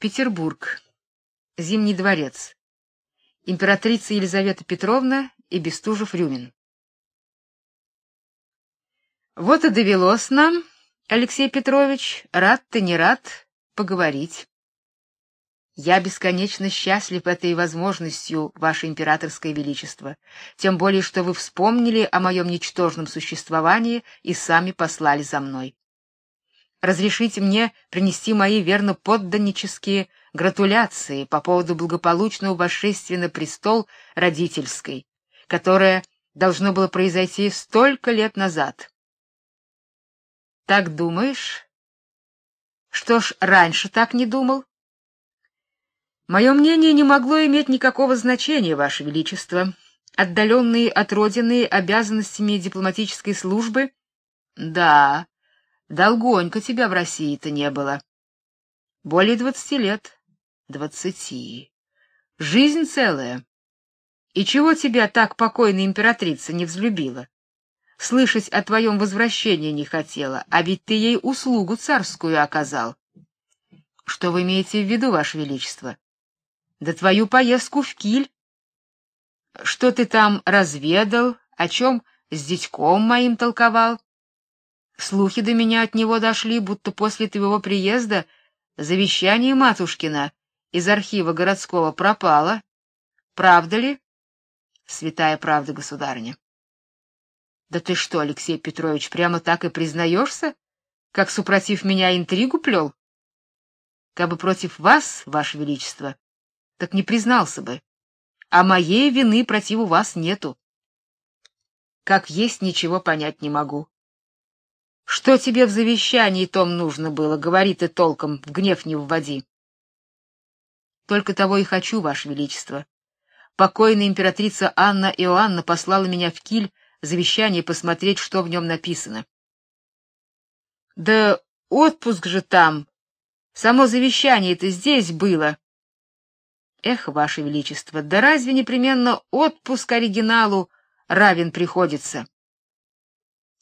Петербург. Зимний дворец. Императрица Елизавета Петровна и Бестужев-Рюмин. Вот и довелось нам, Алексей Петрович, рад ты не рад, поговорить. Я бесконечно счастлив этой возможностью, ваше императорское величество, тем более что вы вспомнили о моем ничтожном существовании и сами послали за мной. Разрешите мне принести мои верно подданнические гратуляции по поводу благополучного восшествия на престол родительской, которое должно было произойти столько лет назад. Так думаешь? Что ж, раньше так не думал. Мое мнение не могло иметь никакого значения, ваше величество. Отдаленные от родины обязанностями дипломатической службы? Да, Долгонько тебя в России-то не было. Более двадцати лет. Двадцати. Жизнь целая. И чего тебя так покойная императрица не взлюбила? Слышать о твоем возвращении не хотела, а ведь ты ей услугу царскую оказал. Что вы имеете в виду, ваше величество? Да твою поездку в Киль. Что ты там разведал, о чем с дядьком моим толковал? Слухи до меня от него дошли, будто после твоего приезда завещание матушкина из архива городского пропало. Правда ли? Святая правда, государыня. Да ты что, Алексей Петрович, прямо так и признаешься, как супротив меня интригу плел? Кабы против вас, ваше величество, так не признался бы. А моей вины против вас нету. Как есть ничего понять не могу. Что тебе в завещании том нужно было, говори ты толком, в гнев не вводи. Только того и хочу, ваше величество. Покойная императрица Анна Иоанна послала меня в Киль завещание посмотреть, что в нем написано. Да отпуск же там. Само завещание это здесь было. Эх, ваше величество, да разве непременно отпуск оригиналу равен приходится?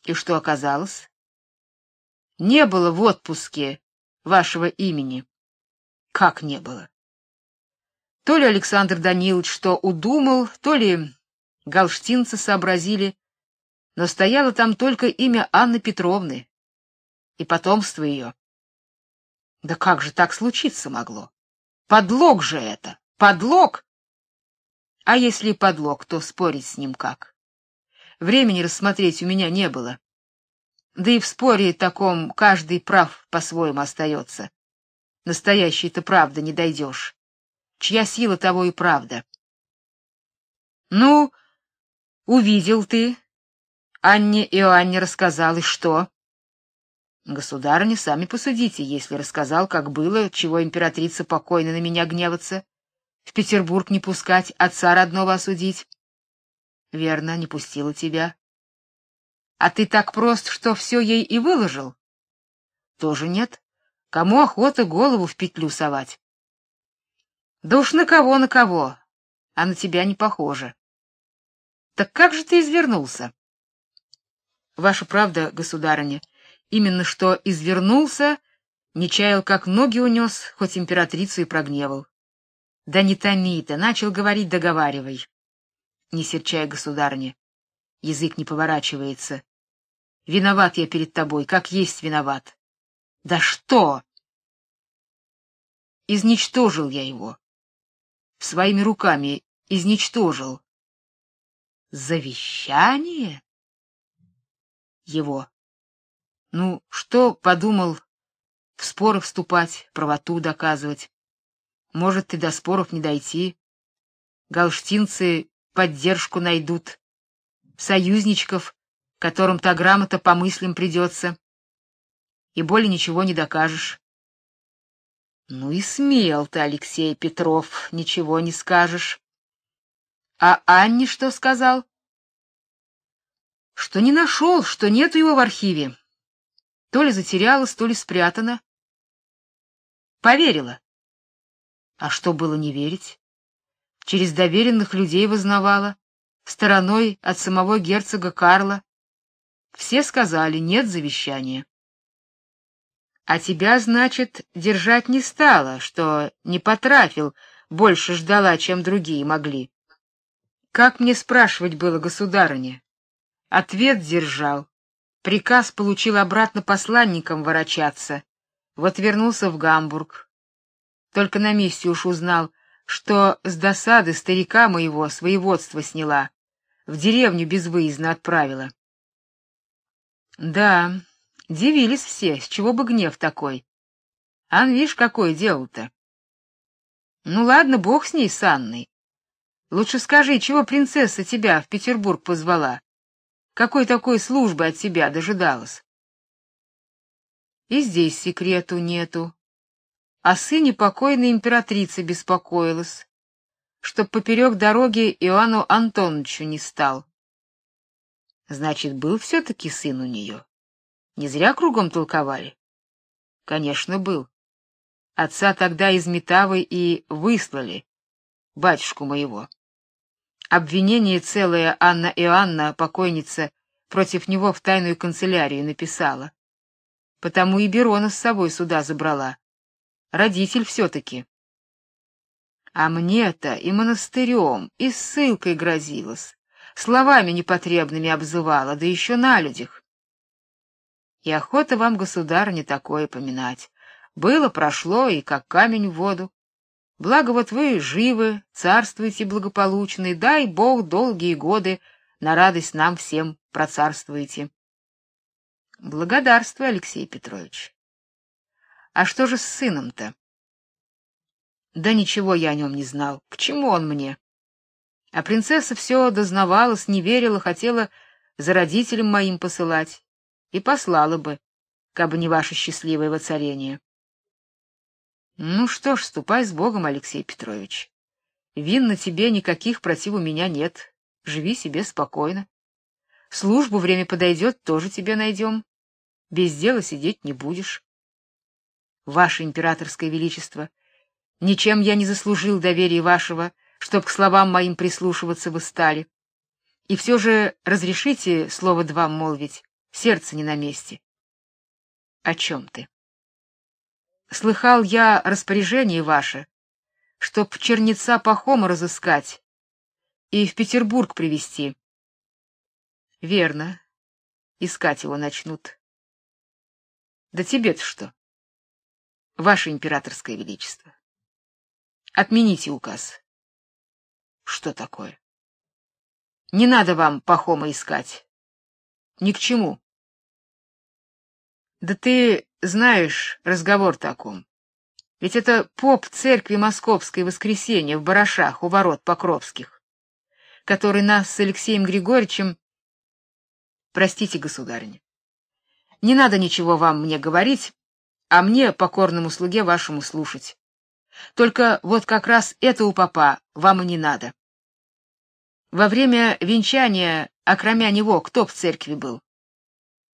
И что оказалось? Не было в отпуске вашего имени. Как не было? То ли Александр Данилович что удумал, то ли галштинцы сообразили, но стояло там только имя Анны Петровны и потомство ее. Да как же так случиться могло? Подлог же это, подлог. А если подлог, то спорить с ним как? Времени рассмотреть у меня не было. Да и в споре таком каждый прав по-своему остается. Настоящей-то правды не дойдешь. Чья сила того и правда. Ну, увидел ты. Анне и Анне рассказал, и что? Государыня, сами посудите, если рассказал, как было, чего императрица покойно на меня гневаться, в Петербург не пускать, отца родного осудить. Верно, не пустила тебя. А ты так прост, что все ей и выложил? Тоже нет. Кому охота голову в петлю совать? Да уж на кого, на кого, а на тебя не похоже. Так как же ты извернулся? Ваша правда, государыня, именно что извернулся, не чаял, как ноги унес, хоть императрицу и прогневал. Да не томи ты, начал говорить, договаривай. Не серчай, государыня. Язык не поворачивается. Виноват я перед тобой, как есть виноват. Да что? Изничтожил я его. Своими руками изничтожил. Завещание? Его. Ну, что подумал в споры вступать, правоту доказывать? Может, ты до споров не дойти. Галштинцы поддержку найдут союзничков, которым та грамота по мыслям придется. И более ничего не докажешь. Ну и смел ты, Алексей Петров, ничего не скажешь. А Анне что сказал? Что не нашел, что нет его в архиве. То ли затерялась, то ли спрятана. Поверила. А что было не верить? Через доверенных людей вознавала стороной от самого герцога Карла. Все сказали: нет завещания. А тебя, значит, держать не стала, что не потрафил, больше ждала, чем другие могли. Как мне спрашивать было, государыня? Ответ держал. Приказ получил обратно посланникам ворочаться. Вот вернулся в Гамбург. Только на месте уж узнал, что с досады старика моего своеводство сняла, в деревню безвыездно отправила. Да, дивились все, с чего бы гнев такой. Ан, видишь, какое дело-то. Ну ладно, бог с ней, с Анной. Лучше скажи, чего принцесса тебя в Петербург позвала? Какой такой службы от тебя дожидалась? И здесь секрету нету. О сыне покойной императрицы беспокоилась, чтоб поперек дороги Иоанну Антоновичу не стал. Значит, был все таки сын у нее. Не зря кругом толковали. Конечно, был. Отца тогда из Метавы и выслали, батюшку моего. Обвинение целое Анна Иоанна, покойница, против него в тайную канцелярию написала. Потому и Берона с собой сюда забрала. Родитель все таки А мне-то и монастырем, и ссылкой грозилась, словами непотребными обзывала, да еще на людях. И охота вам, государь, не такое поминать. Было, прошло, и как камень в воду. Благо вот вы живы, царствуете благополучно, и дай Бог долгие годы на радость нам всем процарствуете. Благодарствую, Алексей Петрович. А что же с сыном-то? Да ничего я о нем не знал. К чему он мне? А принцесса все дознавалась, не верила, хотела за родителям моим посылать. И послала бы, кабы не ваше счастливое воцарение. Ну что ж, ступай с Богом, Алексей Петрович. Вин на тебе никаких против у меня нет. Живи себе спокойно. Службу время подойдет, тоже тебе найдем. Без дела сидеть не будешь. Ваше императорское величество, ничем я не заслужил доверия вашего, чтоб к словам моим прислушиваться вы стали. И все же разрешите слово два молвить, сердце не на месте. О чем ты? Слыхал я распоряжение ваше, чтоб черница Пахома разыскать и в Петербург привести. Верно. Искать его начнут. Да тебе-то что? Ваше императорское величество. Отмените указ. Что такое? Не надо вам Пахома искать. Ни к чему. Да ты знаешь разговор таком. Ведь это поп церкви Московской Воскресения в Барашах у ворот Покровских, который нас с Алексеем Григорьевичем Простите, государыня. Не надо ничего вам мне говорить, а мне покорному слуге вашему слушать. Только вот как раз это у попа вам и не надо. Во время венчания, окромя него, кто в церкви был?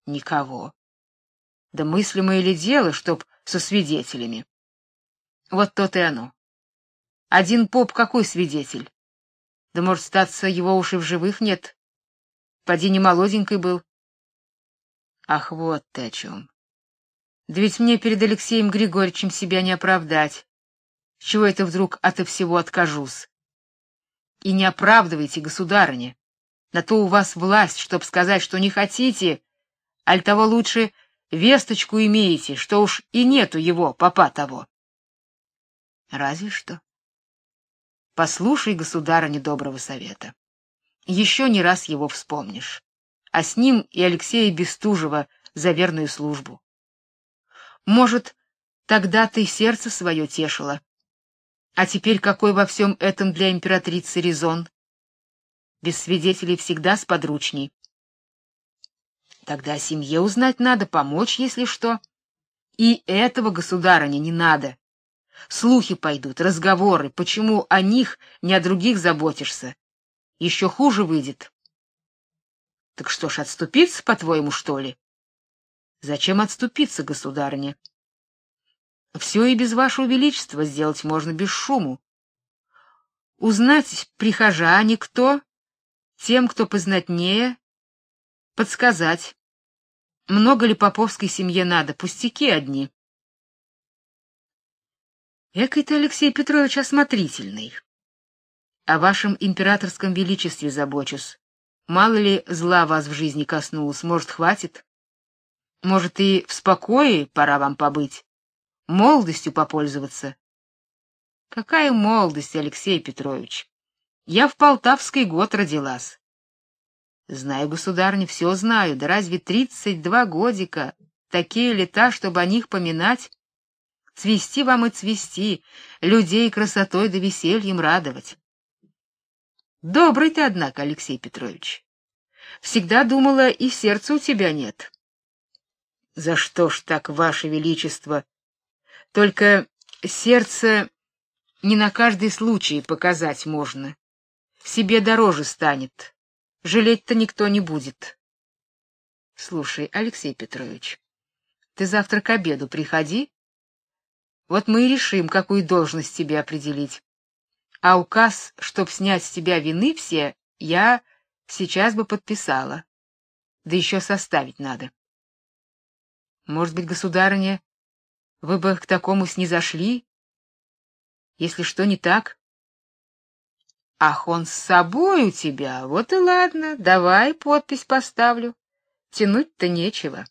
Никого. Да мыслимое ли дело, чтоб со свидетелями? Вот то-то и оно. Один поп какой свидетель? Да может статься, его уж и в живых нет. Поди не молоденький был. Ах, вот ты о чем. Да ведь мне перед Алексеем Григорьевичем себя не оправдать. Чего это вдруг ото всего откажусь? И не оправдывайте, государыня. На то у вас власть, чтоб сказать, что не хотите, аль того лучше весточку имеете, что уж и нету его, папа того. Разве что. Послушай, государыня, доброго совета. Еще не раз его вспомнишь. А с ним и Алексея Бестужева за верную службу. Может, тогда ты сердце свое тешила. А теперь какой во всем этом для императрицы резон? Без свидетелей всегда сподручней. Тогда семье узнать надо, помочь, если что. И этого государыня не надо. Слухи пойдут, разговоры, почему о них, не о других заботишься. Еще хуже выйдет. Так что ж, отступиться, по-твоему, что ли? Зачем отступиться, государыня? Все и без вашего величества сделать можно без шуму. Узнать прихожане кто, тем, кто познатнее, подсказать. Много ли поповской семье надо, пустяки одни. Экой ты, Алексей Петрович, осмотрительный. О вашем императорском величестве забочусь. Мало ли зла вас в жизни коснулось, может, хватит? Может, и в спокое пора вам побыть, молодостью попользоваться. Какая молодость, Алексей Петрович? Я в Полтавский год родилась. Знаю, государыня, все знаю, да разве тридцать два годика, такие лета, чтобы о них поминать? Цвести вам и цвести, людей красотой да весельем радовать. Добрый ты, однако, Алексей Петрович. Всегда думала, и сердца у тебя нет. За что ж так, ваше величество? Только сердце не на каждый случай показать можно. Себе дороже станет. Жалеть-то никто не будет. Слушай, Алексей Петрович, ты завтра к обеду приходи. Вот мы и решим, какую должность тебе определить. А указ, чтоб снять с тебя вины все, я сейчас бы подписала. Да еще составить надо. Может быть, государыня, вы бы к такому снизошли? Если что не так? Ах, он с собой у тебя, вот и ладно, давай подпись поставлю. Тянуть-то нечего.